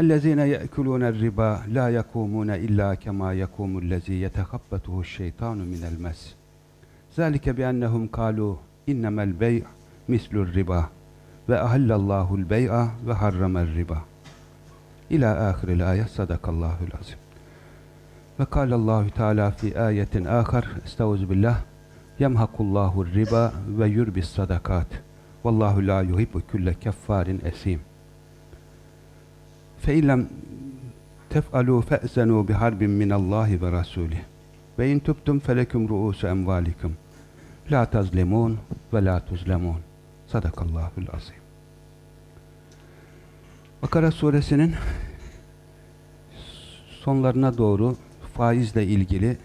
اَلَّذ۪ينَ يَأْكُلُونَ الرِّبَا لَا يَقُومُونَ اِلَّا كَمَا يَقُومُ الَّذ۪ي يَتَخَبَّتُهُ الشَّيْطَانُ مِنَ الْمَسِ ذَٰلِكَ بِأَنَّهُمْ قَالُوا اِنَّمَا الْبَيْعُ مِثْلُ الرِّبَا وَأَهَلَّ اللّٰهُ الْبَيْعَ وَحَرَّمَ الرِّبَا İlâ âhiril ayet sadakallâhul azim. Ve kâlallâhu teâlâ fî âyetin âkhar estağuzu billah yemhakullahu riba ve yurbis sadakat vallahu la yuhibbu kulle keffarin esim fe'zenû biharbin minallâhi ve rasûlih ve in tubtum felekum ru'ûsu emvâlikum la tazlemûn ve la tuzlemûn sadakallâhul azim Bakara suresinin sonlarına doğru faizle ilgili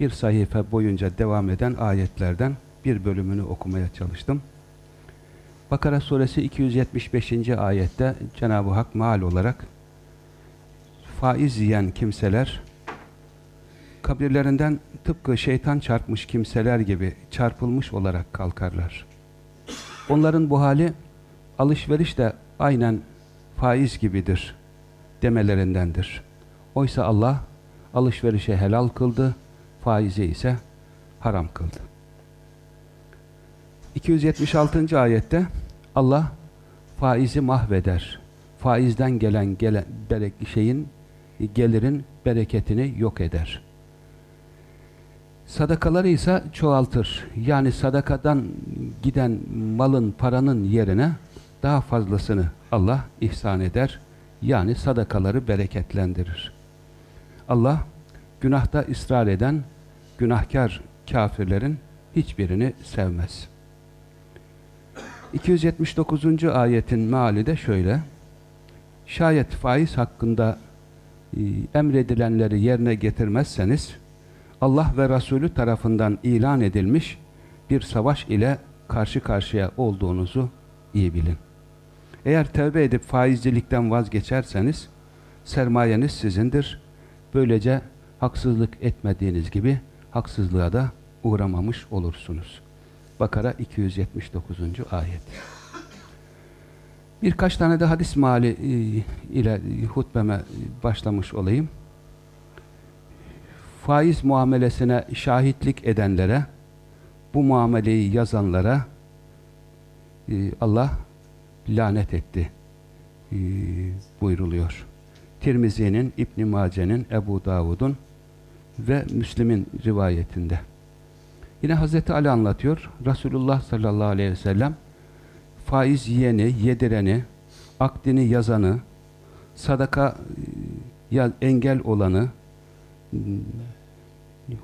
bir sayfa boyunca devam eden ayetlerden bir bölümünü okumaya çalıştım. Bakara suresi 275. ayette Cenab-ı Hak maal olarak faiz yiyen kimseler kabirlerinden tıpkı şeytan çarpmış kimseler gibi çarpılmış olarak kalkarlar. Onların bu hali alışveriş de aynen faiz gibidir demelerindendir. Oysa Allah alışverişe helal kıldı, faizi ise haram kıldı. 276. ayette Allah faizi mahveder. Faizden gelen, gelen şeyin gelirin bereketini yok eder. Sadakaları ise çoğaltır. Yani sadakadan giden malın, paranın yerine daha fazlasını Allah ihsan eder. Yani sadakaları bereketlendirir. Allah günahta ısrar eden günahkar kafirlerin hiçbirini sevmez. 279. ayetin meali de şöyle. Şayet faiz hakkında emredilenleri yerine getirmezseniz Allah ve Resulü tarafından ilan edilmiş bir savaş ile karşı karşıya olduğunuzu iyi bilin. Eğer tövbe edip faizcilikten vazgeçerseniz sermayeniz sizindir. Böylece haksızlık etmediğiniz gibi haksızlığa da uğramamış olursunuz. Bakara 279. ayet. Birkaç tane de hadis mali e, ile hutbeme başlamış olayım. Faiz muamelesine şahitlik edenlere, bu muameleyi yazanlara e, Allah lanet etti e, buyruluyor. Tirmizi'nin, İbn Mace'nin, Ebu Davud'un ve Müslim'in rivayetinde. Yine Hazreti Ali anlatıyor. Resulullah sallallahu aleyhi ve sellem faiz yiyeni, yedireni, akdini yazanı, sadaka ya engel olanı,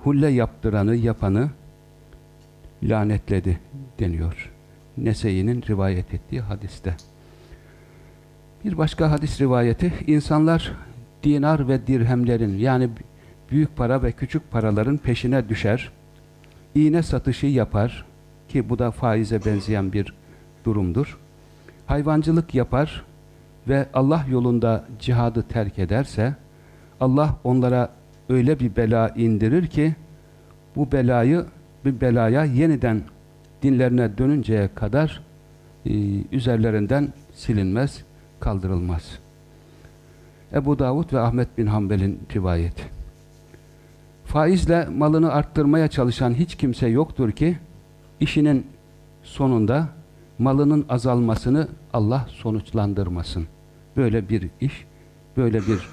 hulle yaptıranı, yapanı lanetledi deniyor. Nese'inin rivayet ettiği hadiste. Bir başka hadis rivayeti, insanlar dinar ve dirhemlerin yani büyük para ve küçük paraların peşine düşer, iğne satışı yapar ki bu da faize benzeyen bir durumdur. Hayvancılık yapar ve Allah yolunda cihadı terk ederse Allah onlara öyle bir bela indirir ki bu belayı bir belaya yeniden dinlerine dönünceye kadar e, üzerlerinden silinmez, kaldırılmaz. Ebu Davud ve Ahmet bin Hanbel'in rivayeti. Faizle malını arttırmaya çalışan hiç kimse yoktur ki işinin sonunda malının azalmasını Allah sonuçlandırmasın. Böyle bir iş, böyle bir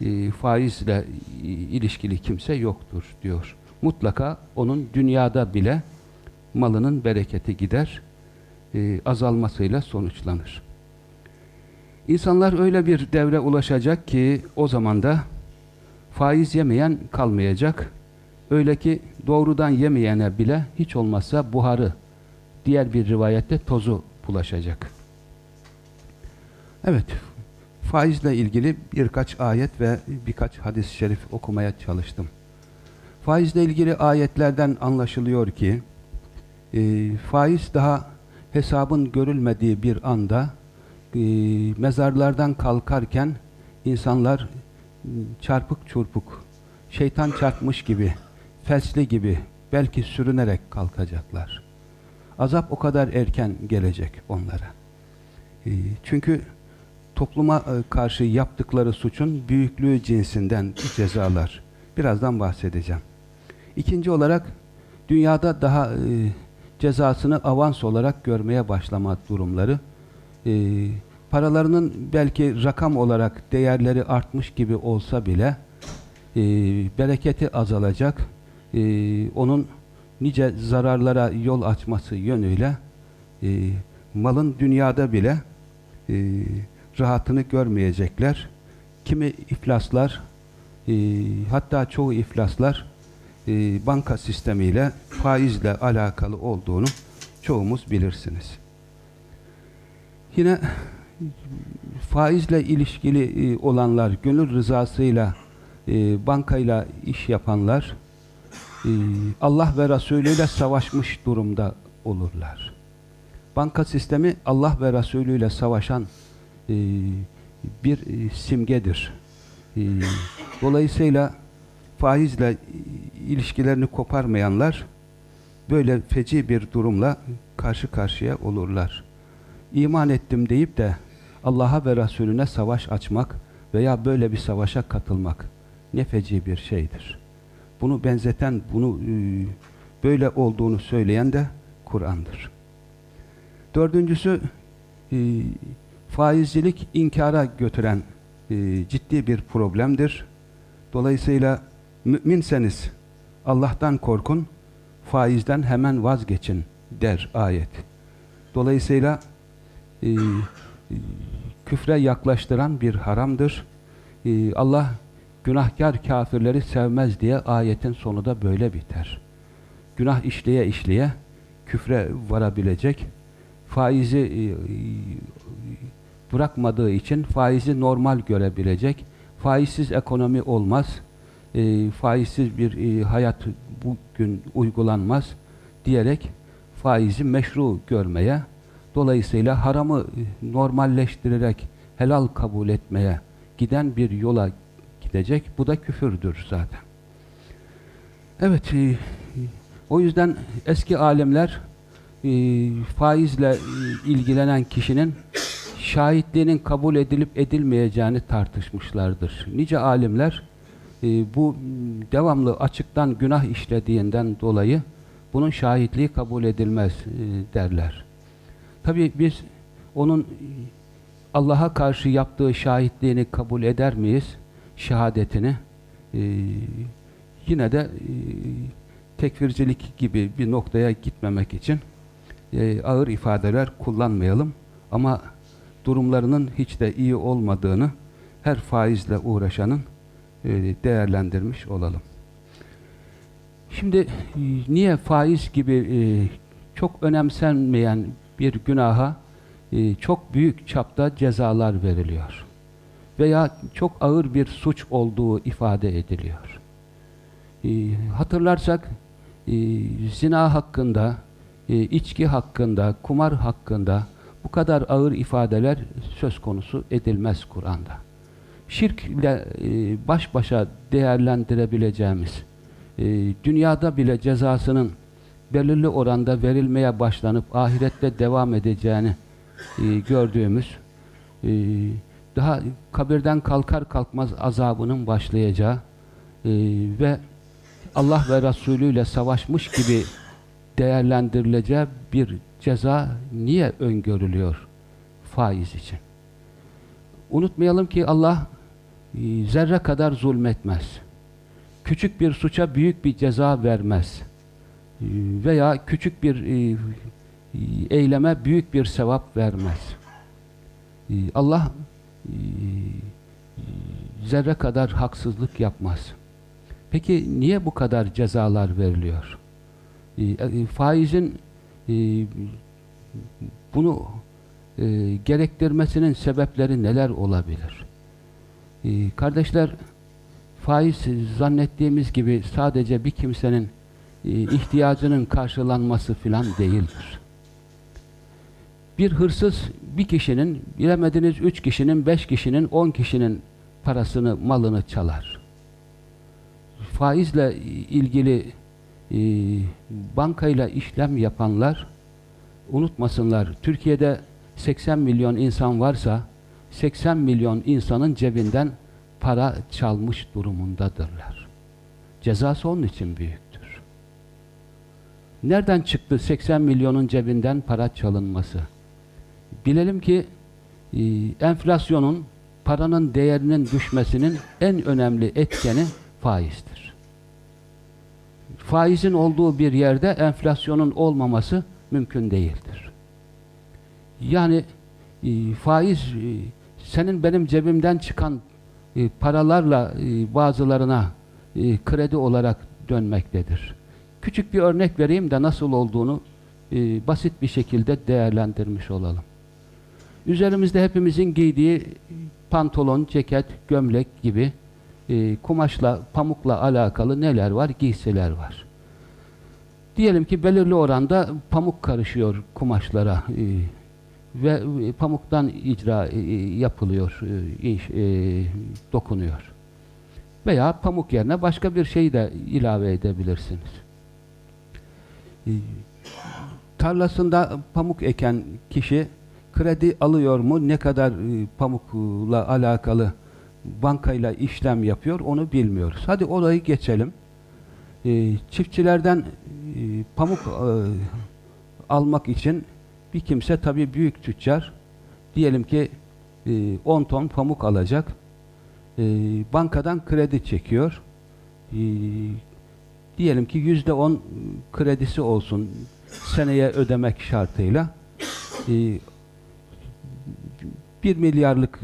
e, faizle ilişkili kimse yoktur diyor. Mutlaka onun dünyada bile malının bereketi gider, e, azalmasıyla sonuçlanır. İnsanlar öyle bir devre ulaşacak ki o zaman da faiz yemeyen kalmayacak. Öyle ki doğrudan yemeyene bile hiç olmazsa buharı, diğer bir rivayette tozu bulaşacak. Evet, faizle ilgili birkaç ayet ve birkaç hadis-i şerif okumaya çalıştım. Faizle ilgili ayetlerden anlaşılıyor ki e, faiz daha hesabın görülmediği bir anda e, mezarlardan kalkarken insanlar çarpık çurpuk, şeytan çarpmış gibi, felçli gibi belki sürünerek kalkacaklar. Azap o kadar erken gelecek onlara. E, çünkü topluma e, karşı yaptıkları suçun büyüklüğü cinsinden cezalar. Birazdan bahsedeceğim. İkinci olarak dünyada daha e, cezasını avans olarak görmeye başlama durumları. E, paralarının belki rakam olarak değerleri artmış gibi olsa bile bereketi azalacak. Onun nice zararlara yol açması yönüyle e, malın dünyada bile e, rahatını görmeyecekler. Kimi iflaslar e, hatta çoğu iflaslar e, banka sistemiyle faizle alakalı olduğunu çoğumuz bilirsiniz. Yine faizle ilişkili e, olanlar, gönül rızasıyla e, bankayla iş yapanlar Allah ve Resulü ile savaşmış durumda olurlar. Banka sistemi Allah ve Resulü ile savaşan e, bir e, simgedir. E, dolayısıyla faizle ilişkilerini koparmayanlar böyle feci bir durumla karşı karşıya olurlar. İman ettim deyip de Allah'a ve Resulüne savaş açmak veya böyle bir savaşa katılmak ne feci bir şeydir. Bunu benzeten, bunu böyle olduğunu söyleyen de Kur'an'dır. Dördüncüsü faizcilik inkara götüren ciddi bir problemdir. Dolayısıyla Müminseniz Allah'tan korkun, faizden hemen vazgeçin der ayet. Dolayısıyla e, küfre yaklaştıran bir haramdır. E, Allah günahkar kafirleri sevmez diye ayetin sonu da böyle biter. Günah işleye işleye küfre varabilecek, faizi e, bırakmadığı için faizi normal görebilecek, faizsiz ekonomi olmaz, e, faizsiz bir e, hayat bugün uygulanmaz diyerek faizi meşru görmeye, dolayısıyla haramı e, normalleştirerek helal kabul etmeye giden bir yola gidecek. Bu da küfürdür zaten. Evet, e, o yüzden eski alimler e, faizle e, ilgilenen kişinin şahitliğinin kabul edilip edilmeyeceğini tartışmışlardır. Nice alimler e, bu devamlı açıktan günah işlediğinden dolayı bunun şahitliği kabul edilmez e, derler. Tabi biz onun Allah'a karşı yaptığı şahitliğini kabul eder miyiz? Şehadetini. E, yine de e, tekfircilik gibi bir noktaya gitmemek için e, ağır ifadeler kullanmayalım. Ama durumlarının hiç de iyi olmadığını her faizle uğraşanın e, değerlendirmiş olalım. Şimdi e, niye faiz gibi e, çok önemsenmeyen bir günaha çok büyük çapta cezalar veriliyor? Veya çok ağır bir suç olduğu ifade ediliyor. Hatırlarsak zina hakkında, içki hakkında, kumar hakkında bu kadar ağır ifadeler söz konusu edilmez Kur'an'da şirkle e, baş başa değerlendirebileceğimiz, e, dünyada bile cezasının belirli oranda verilmeye başlanıp ahirette devam edeceğini e, gördüğümüz, e, daha kabirden kalkar kalkmaz azabının başlayacağı e, ve Allah ve Resulü ile savaşmış gibi değerlendirileceği bir ceza niye öngörülüyor faiz için? Unutmayalım ki Allah ee, zerre kadar zulmetmez. Küçük bir suça büyük bir ceza vermez. veya küçük bir e, eyleme büyük bir sevap vermez. E, Allah e, zerre kadar haksızlık yapmaz. Peki niye bu kadar cezalar veriliyor? Faizin bunu gerektirmesinin sebepleri neler olabilir? Kardeşler, faiz zannettiğimiz gibi sadece bir kimsenin ihtiyacının karşılanması filan değildir. Bir hırsız bir kişinin, bilemediniz üç kişinin, beş kişinin, on kişinin parasını, malını çalar. Faizle ilgili e, bankayla işlem yapanlar unutmasınlar. Türkiye'de 80 milyon insan varsa 80 milyon insanın cebinden para çalmış durumundadırlar. Cezası onun için büyüktür. Nereden çıktı 80 milyonun cebinden para çalınması? Bilelim ki e, enflasyonun, paranın değerinin düşmesinin en önemli etkeni faizdir. Faizin olduğu bir yerde enflasyonun olmaması mümkün değildir. Yani e, faiz e, senin benim cebimden çıkan paralarla bazılarına kredi olarak dönmektedir. Küçük bir örnek vereyim de nasıl olduğunu basit bir şekilde değerlendirmiş olalım. Üzerimizde hepimizin giydiği pantolon, ceket, gömlek gibi e, kumaşla, pamukla alakalı neler var? Giysiler var. Diyelim ki belirli oranda pamuk karışıyor kumaşlara e, ve e, pamuktan icra e, yapılıyor, e, iş, e, dokunuyor. Veya pamuk yerine başka bir şey de ilave edebilirsiniz. E, tarlasında pamuk eken kişi kredi alıyor mu, ne kadar e, pamukla alakalı bankayla işlem yapıyor onu bilmiyoruz. Hadi olayı geçelim. E, çiftçilerden e, pamuk e, almak için bir kimse tabii büyük tüccar diyelim ki e, 10 ton pamuk alacak. E, bankadan kredi çekiyor. E, diyelim ki yüzde on kredisi olsun seneye ödemek şartıyla. E, 1 milyarlık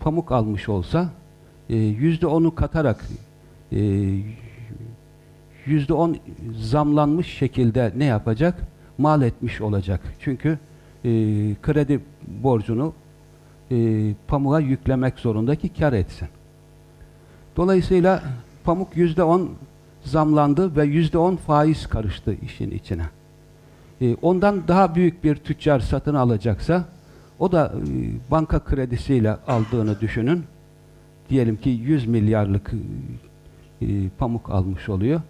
pamuk almış olsa e, yüzde onu katarak e, yüzde on zamlanmış şekilde ne yapacak? Mal etmiş olacak. Çünkü e, kredi borcunu pamuğa yüklemek zorunda ki kar etsin. Dolayısıyla pamuk yüzde on zamlandı ve yüzde on faiz karıştı işin içine. Ondan daha büyük bir tüccar satın alacaksa o da e, banka kredisiyle aldığını düşünün. Diyelim ki 100 milyarlık e, pamuk almış oluyor.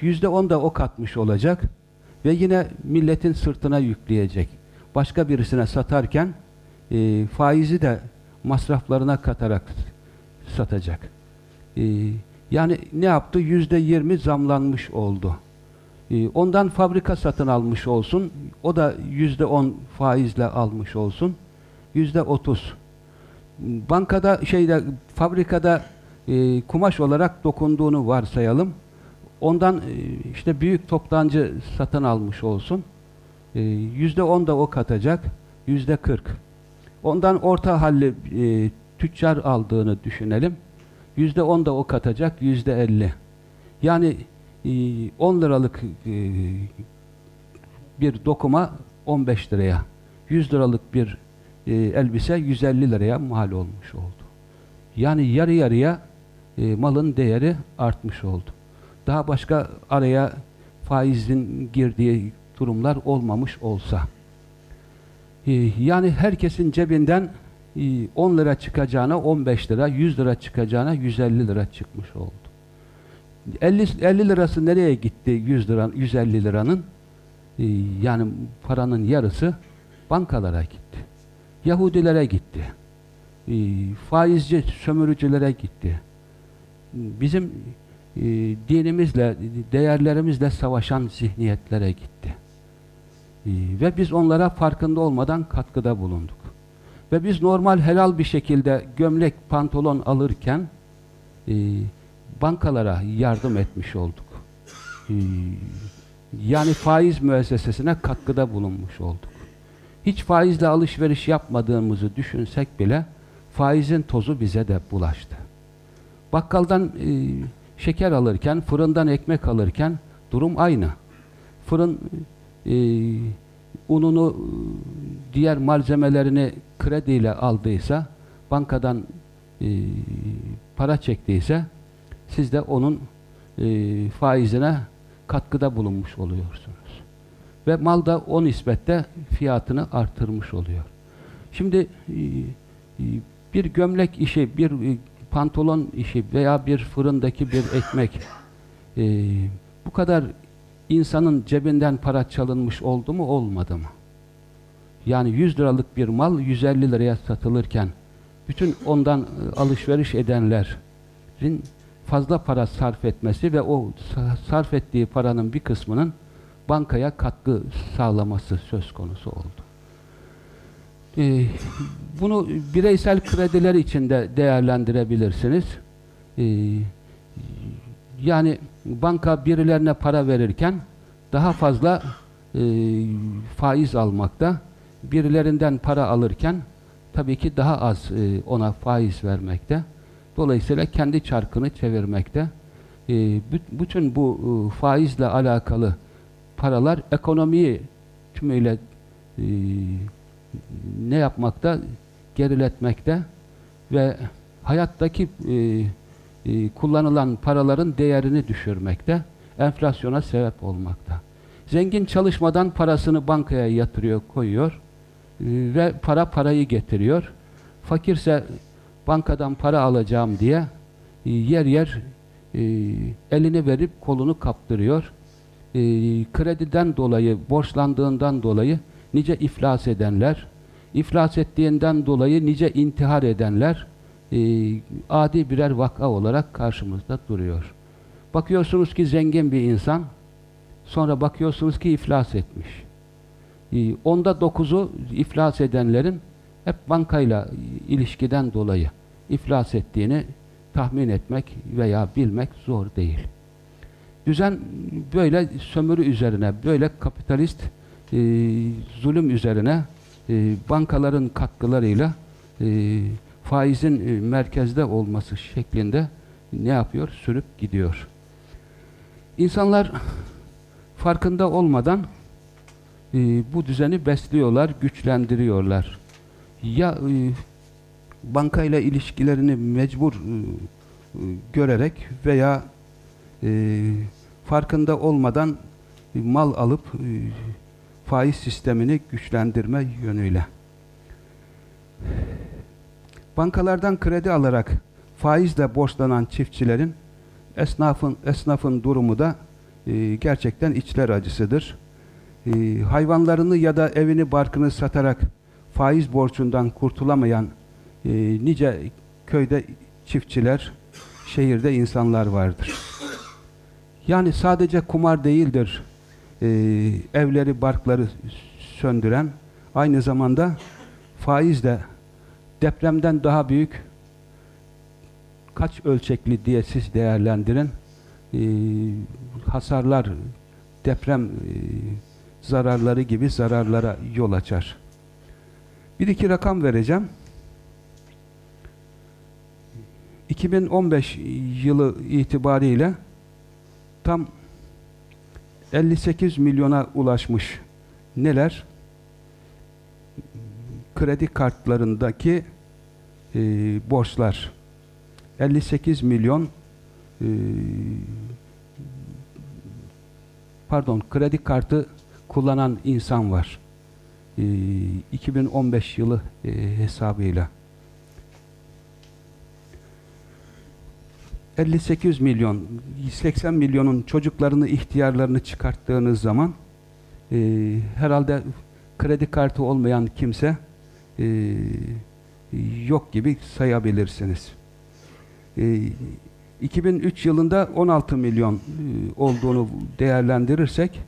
Yüzde on da o katmış olacak ve yine milletin sırtına yükleyecek. Başka birisine satarken e, faizi de masraflarına katarak satacak. E, yani ne yaptı? Yüzde yirmi zamlanmış oldu. E, ondan fabrika satın almış olsun, o da yüzde on faizle almış olsun yüzde otuz. Bankada şeyde fabrikada e, kumaş olarak dokunduğunu varsayalım. Ondan e, işte büyük toptancı satın almış olsun. E, yüzde on da o katacak. Yüzde kırk. Ondan orta halli e, tüccar aldığını düşünelim. Yüzde on da o katacak. Yüzde elli. Yani e, 10 liralık e, bir dokuma 15 liraya. 100 liralık bir e, elbise 150 liraya mal olmuş oldu. Yani yarı yarıya e, malın değeri artmış oldu. Daha başka araya faizin girdiği durumlar olmamış olsa. E, yani herkesin cebinden e, 10 lira çıkacağına 15 lira, 100 lira çıkacağına 150 lira çıkmış oldu. 50, 50 lirası nereye gitti 100 lira, 150 liranın? E, yani paranın yarısı bankalara gitti. Yahudilere gitti. E, faizci sömürücülere gitti. Bizim e, dinimizle, değerlerimizle savaşan zihniyetlere gitti. E, ve biz onlara farkında olmadan katkıda bulunduk. Ve biz normal helal bir şekilde gömlek, pantolon alırken e, bankalara yardım etmiş olduk. E, Yani faiz müessesesine katkıda bulunmuş olduk. Hiç faizle alışveriş yapmadığımızı düşünsek bile faizin tozu bize de bulaştı. Bakkaldan e, şeker alırken, fırından ekmek alırken durum aynı. Fırın e, ununu, diğer malzemelerini krediyle aldıysa, bankadan e, para çektiyse, siz de onun e, faizine katkıda bulunmuş oluyorsunuz. Ve mal da o nispette fiyatını artırmış oluyor. Şimdi e, e, bir gömlek işi, bir e, pantolon işi veya bir fırındaki bir ekmek bu kadar insanın cebinden para çalınmış oldu mu olmadı mı? Yani 100 liralık bir mal 150 liraya satılırken bütün ondan alışveriş edenlerin fazla para sarf etmesi ve o sarf ettiği paranın bir kısmının bankaya katkı sağlaması söz konusu oldu. Ee, bunu bireysel krediler içinde değerlendirebilirsiniz. Ee, yani banka birilerine para verirken daha fazla e, faiz almakta, birilerinden para alırken tabii ki daha az e, ona faiz vermekte. Dolayısıyla kendi çarkını çevirmekte. E, bütün bu e, faizle alakalı paralar ekonomiyi tümüyle e, ne yapmakta? Geriletmekte ve hayattaki e, e, kullanılan paraların değerini düşürmekte, enflasyona sebep olmakta. Zengin çalışmadan parasını bankaya yatırıyor, koyuyor e, ve para parayı getiriyor. Fakirse bankadan para alacağım diye e, yer yer e, elini verip kolunu kaptırıyor. E, krediden dolayı, borçlandığından dolayı nice iflas edenler, iflas ettiğinden dolayı nice intihar edenler e, adi birer vaka olarak karşımızda duruyor. Bakıyorsunuz ki zengin bir insan, sonra bakıyorsunuz ki iflas etmiş. E, onda dokuzu iflas edenlerin hep bankayla ilişkiden dolayı iflas ettiğini tahmin etmek veya bilmek zor değil. Düzen böyle sömürü üzerine, böyle kapitalist e, zulüm üzerine e, bankaların katkılarıyla e, faizin e, merkezde olması şeklinde ne yapıyor? Sürüp gidiyor. İnsanlar farkında olmadan e, bu düzeni besliyorlar, güçlendiriyorlar. Ya e, bankayla ilişkilerini mecbur e, e, görerek veya e, farkında olmadan mal alıp e, faiz sistemini güçlendirme yönüyle. Bankalardan kredi alarak faizle borçlanan çiftçilerin esnafın esnafın durumu da e, gerçekten içler acısıdır. E, hayvanlarını ya da evini barkını satarak faiz borcundan kurtulamayan nice köyde çiftçiler, şehirde insanlar vardır. Yani sadece kumar değildir e, evleri, barkları söndüren, aynı zamanda faizle depremden daha büyük kaç ölçekli diye siz değerlendirin e, hasarlar deprem e, zararları gibi zararlara yol açar. Bir iki rakam vereceğim. 2015 yılı itibariyle tam 58 milyona ulaşmış. Neler? Kredi kartlarındaki e, borçlar. 58 milyon e, pardon kredi kartı kullanan insan var. E, 2015 yılı e, hesabıyla. 58 milyon, 80 milyonun çocuklarını, ihtiyarlarını çıkarttığınız zaman e, herhalde kredi kartı olmayan kimse e, yok gibi sayabilirsiniz. E, 2003 yılında 16 milyon e, olduğunu değerlendirirsek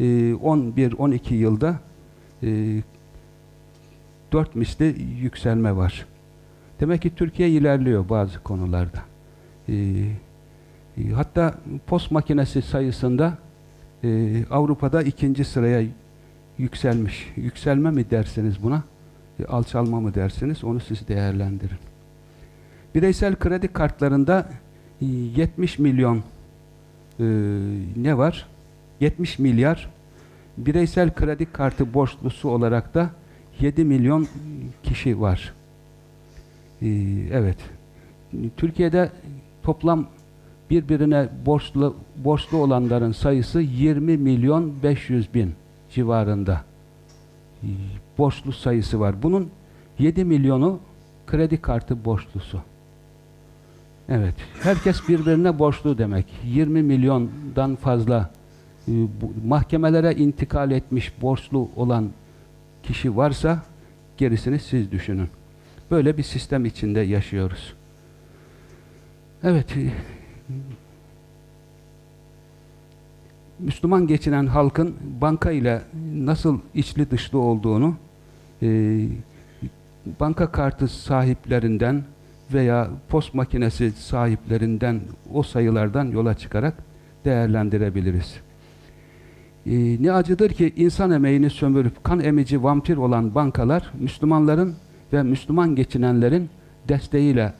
e, 11-12 yılda e, 4 misli yükselme var. Demek ki Türkiye ilerliyor bazı konularda. Ee, e, hatta post makinesi sayısında e, Avrupa'da ikinci sıraya yükselmiş. Yükselme mi dersiniz buna? E, alçalma mı dersiniz? Onu siz değerlendirin. Bireysel kredi kartlarında 70 e, milyon e, ne var? 70 milyar bireysel kredi kartı borçlusu olarak da 7 milyon kişi var. Ee, evet. Türkiye'de toplam birbirine borçlu borçlu olanların sayısı 20 milyon 500 bin civarında. Borçlu sayısı var. Bunun 7 milyonu kredi kartı borçlusu. Evet. Herkes birbirine borçlu demek. 20 milyondan fazla e, mahkemelere intikal etmiş borçlu olan kişi varsa gerisini siz düşünün. Böyle bir sistem içinde yaşıyoruz. Evet. E, Müslüman geçinen halkın banka ile nasıl içli dışlı olduğunu e, banka kartı sahiplerinden veya post makinesi sahiplerinden o sayılardan yola çıkarak değerlendirebiliriz. Ee, ne acıdır ki insan emeğini sömürüp kan emici vampir olan bankalar Müslümanların ve Müslüman geçinenlerin desteğiyle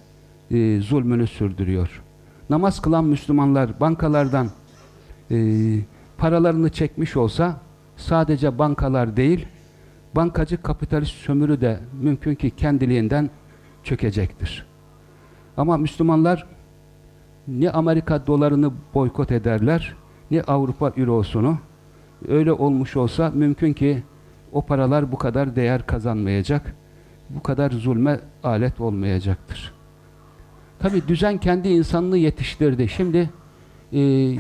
e, zulmünü sürdürüyor. Namaz kılan Müslümanlar bankalardan e, paralarını çekmiş olsa sadece bankalar değil bankacı kapitalist sömürü de mümkün ki kendiliğinden çökecektir. Ama Müslümanlar ne Amerika dolarını boykot ederler ne Avrupa eurosunu öyle olmuş olsa mümkün ki o paralar bu kadar değer kazanmayacak, bu kadar zulme alet olmayacaktır. Tabi düzen kendi insanını yetiştirdi. Şimdi e,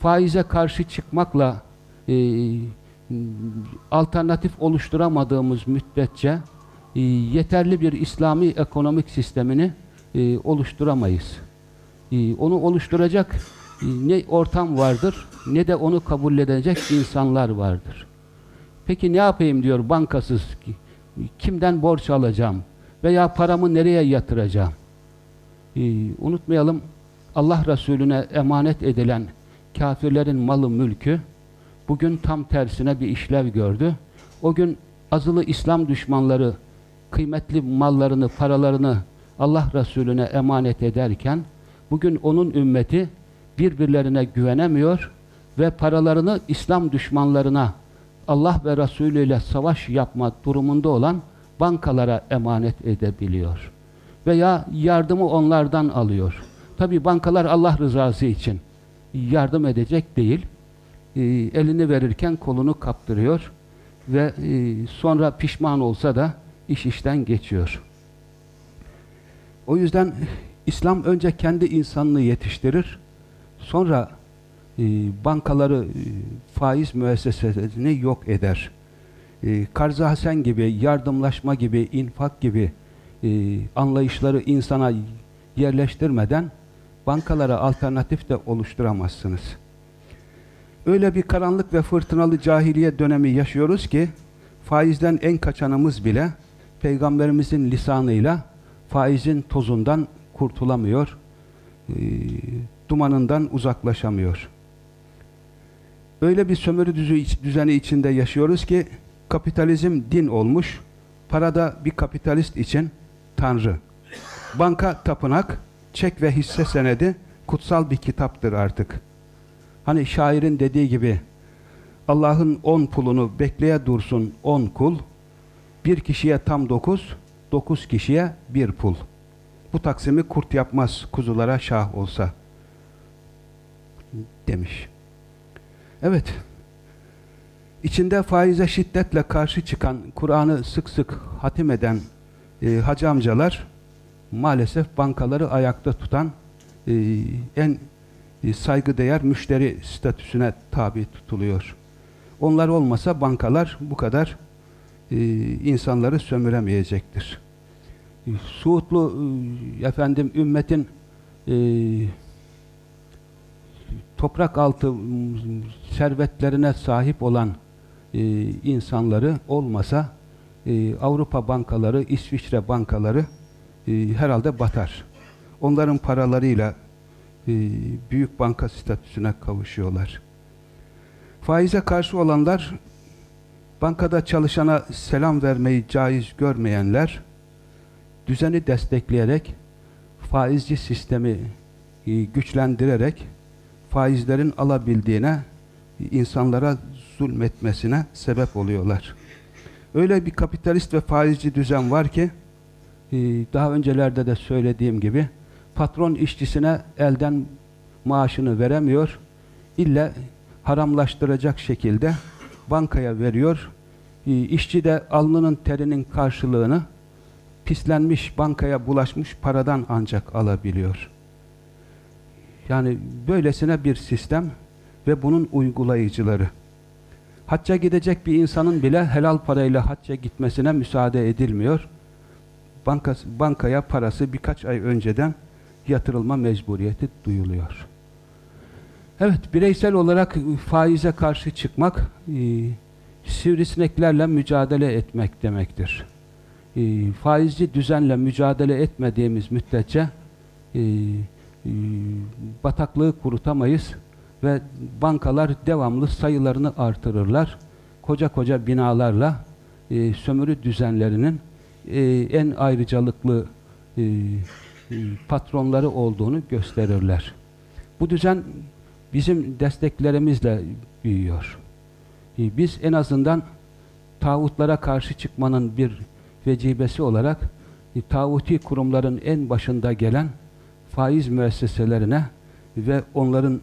faize karşı çıkmakla e, alternatif oluşturamadığımız müddetçe e, yeterli bir İslami ekonomik sistemini e, oluşturamayız. E, onu oluşturacak e, ne ortam vardır ne de onu kabul edecek insanlar vardır. Peki ne yapayım diyor bankasız kimden borç alacağım veya paramı nereye yatıracağım? Ee, unutmayalım Allah Resulüne emanet edilen kafirlerin malı mülkü bugün tam tersine bir işlev gördü. O gün azılı İslam düşmanları kıymetli mallarını, paralarını Allah Resulüne emanet ederken bugün onun ümmeti birbirlerine güvenemiyor ve paralarını İslam düşmanlarına Allah ve Resulü ile savaş yapma durumunda olan bankalara emanet edebiliyor. Veya yardımı onlardan alıyor. Tabi bankalar Allah rızası için yardım edecek değil. E, elini verirken kolunu kaptırıyor ve e, sonra pişman olsa da iş işten geçiyor. O yüzden İslam önce kendi insanını yetiştirir, sonra e, bankaları, e, faiz müesseselerini yok eder. E, Karza gibi, yardımlaşma gibi, infak gibi e, anlayışları insana yerleştirmeden bankalara alternatif de oluşturamazsınız. Öyle bir karanlık ve fırtınalı cahiliye dönemi yaşıyoruz ki faizden en kaçanımız bile Peygamberimizin lisanıyla faizin tozundan kurtulamıyor, e, dumanından uzaklaşamıyor. Öyle bir sömürü düzeni içinde yaşıyoruz ki kapitalizm din olmuş, parada bir kapitalist için tanrı. Banka tapınak, çek ve hisse senedi kutsal bir kitaptır artık. Hani şairin dediği gibi Allah'ın on pulunu bekleye dursun on kul, bir kişiye tam dokuz, dokuz kişiye bir pul. Bu taksimi kurt yapmaz kuzulara şah olsa demiş. Evet. İçinde faize şiddetle karşı çıkan, Kur'an'ı sık sık hatim eden e, hacı amcalar maalesef bankaları ayakta tutan e, en e, saygıdeğer müşteri statüsüne tabi tutuluyor. Onlar olmasa bankalar bu kadar e, insanları sömüremeyecektir. E, Suudlu e, efendim ümmetin e, toprak altı servetlerine sahip olan e, insanları olmasa e, Avrupa bankaları, İsviçre bankaları e, herhalde batar. Onların paralarıyla e, büyük banka statüsüne kavuşuyorlar. Faize karşı olanlar, bankada çalışana selam vermeyi caiz görmeyenler, düzeni destekleyerek, faizci sistemi e, güçlendirerek, faizlerin alabildiğine, insanlara zulmetmesine sebep oluyorlar. Öyle bir kapitalist ve faizci düzen var ki, e, daha öncelerde de söylediğim gibi, patron işçisine elden maaşını veremiyor, illa haramlaştıracak şekilde bankaya veriyor. E, işçi de alnının terinin karşılığını pislenmiş, bankaya bulaşmış paradan ancak alabiliyor. Yani böylesine bir sistem ve bunun uygulayıcıları. Hacca gidecek bir insanın bile helal parayla hacca gitmesine müsaade edilmiyor. Banka, bankaya parası birkaç ay önceden yatırılma mecburiyeti duyuluyor. Evet, bireysel olarak faize karşı çıkmak, e, sivrisineklerle mücadele etmek demektir. E, faizci düzenle mücadele etmediğimiz müddetçe e, e, bataklığı kurutamayız ve bankalar devamlı sayılarını artırırlar. Koca koca binalarla e, sömürü düzenlerinin e, en ayrıcalıklı e, e, patronları olduğunu gösterirler. Bu düzen bizim desteklerimizle büyüyor. E, biz en azından tağutlara karşı çıkmanın bir vecibesi olarak e, tağuti kurumların en başında gelen faiz müesseselerine ve onların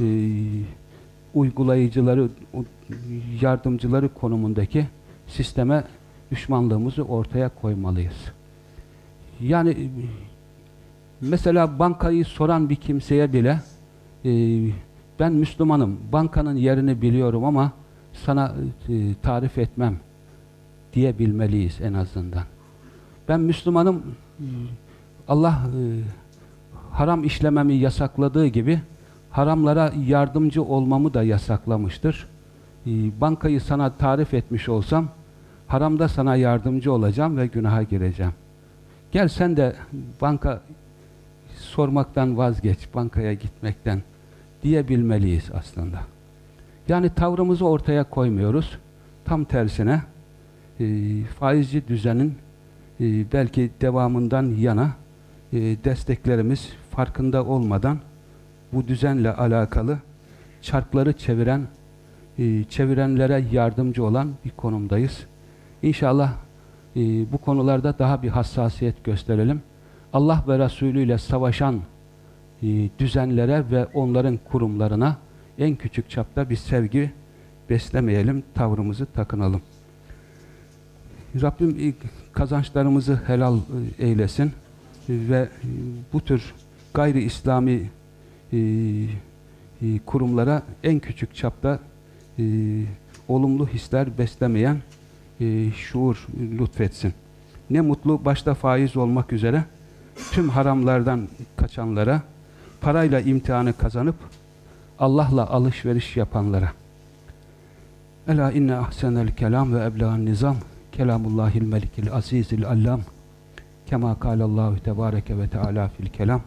e, uygulayıcıları, yardımcıları konumundaki sisteme düşmanlığımızı ortaya koymalıyız. Yani mesela bankayı soran bir kimseye bile e, ben Müslümanım, bankanın yerini biliyorum ama sana e, tarif etmem diyebilmeliyiz en azından. Ben Müslümanım, Allah e, haram işlememi yasakladığı gibi haramlara yardımcı olmamı da yasaklamıştır. E, bankayı sana tarif etmiş olsam, haramda sana yardımcı olacağım ve günaha gireceğim. Gel sen de banka sormaktan vazgeç, bankaya gitmekten diyebilmeliyiz aslında. Yani tavrımızı ortaya koymuyoruz. Tam tersine e, faizci düzenin e, belki devamından yana e, desteklerimiz farkında olmadan bu düzenle alakalı çarkları çeviren, e, çevirenlere yardımcı olan bir konumdayız. İnşallah e, bu konularda daha bir hassasiyet gösterelim. Allah ve Resulü ile savaşan e, düzenlere ve onların kurumlarına en küçük çapta bir sevgi beslemeyelim, tavrımızı takınalım. Rabbim kazançlarımızı helal e, eylesin ve e, bu tür gayri İslami e, e, kurumlara en küçük çapta e, olumlu hisler beslemeyen e, şuur lütfetsin. Ne mutlu başta faiz olmak üzere tüm haramlardan kaçanlara, parayla imtihanı kazanıp Allah'la alışveriş yapanlara. Ela inne ahsenel kelam ve ebla'n nizam kelamullahil melikil azizil allam kema kâlallahu tebâreke ve teâlâ fil kelam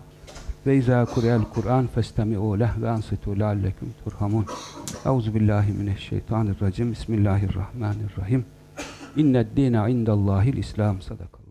ve izâ kureyel Kur'an festemi'û leh ve ansitu leallekum turhamun. Euzu billahi mineşşeytanirracim Bismillahirrahmanirrahim İnned dîne indallâhil İslam sadaka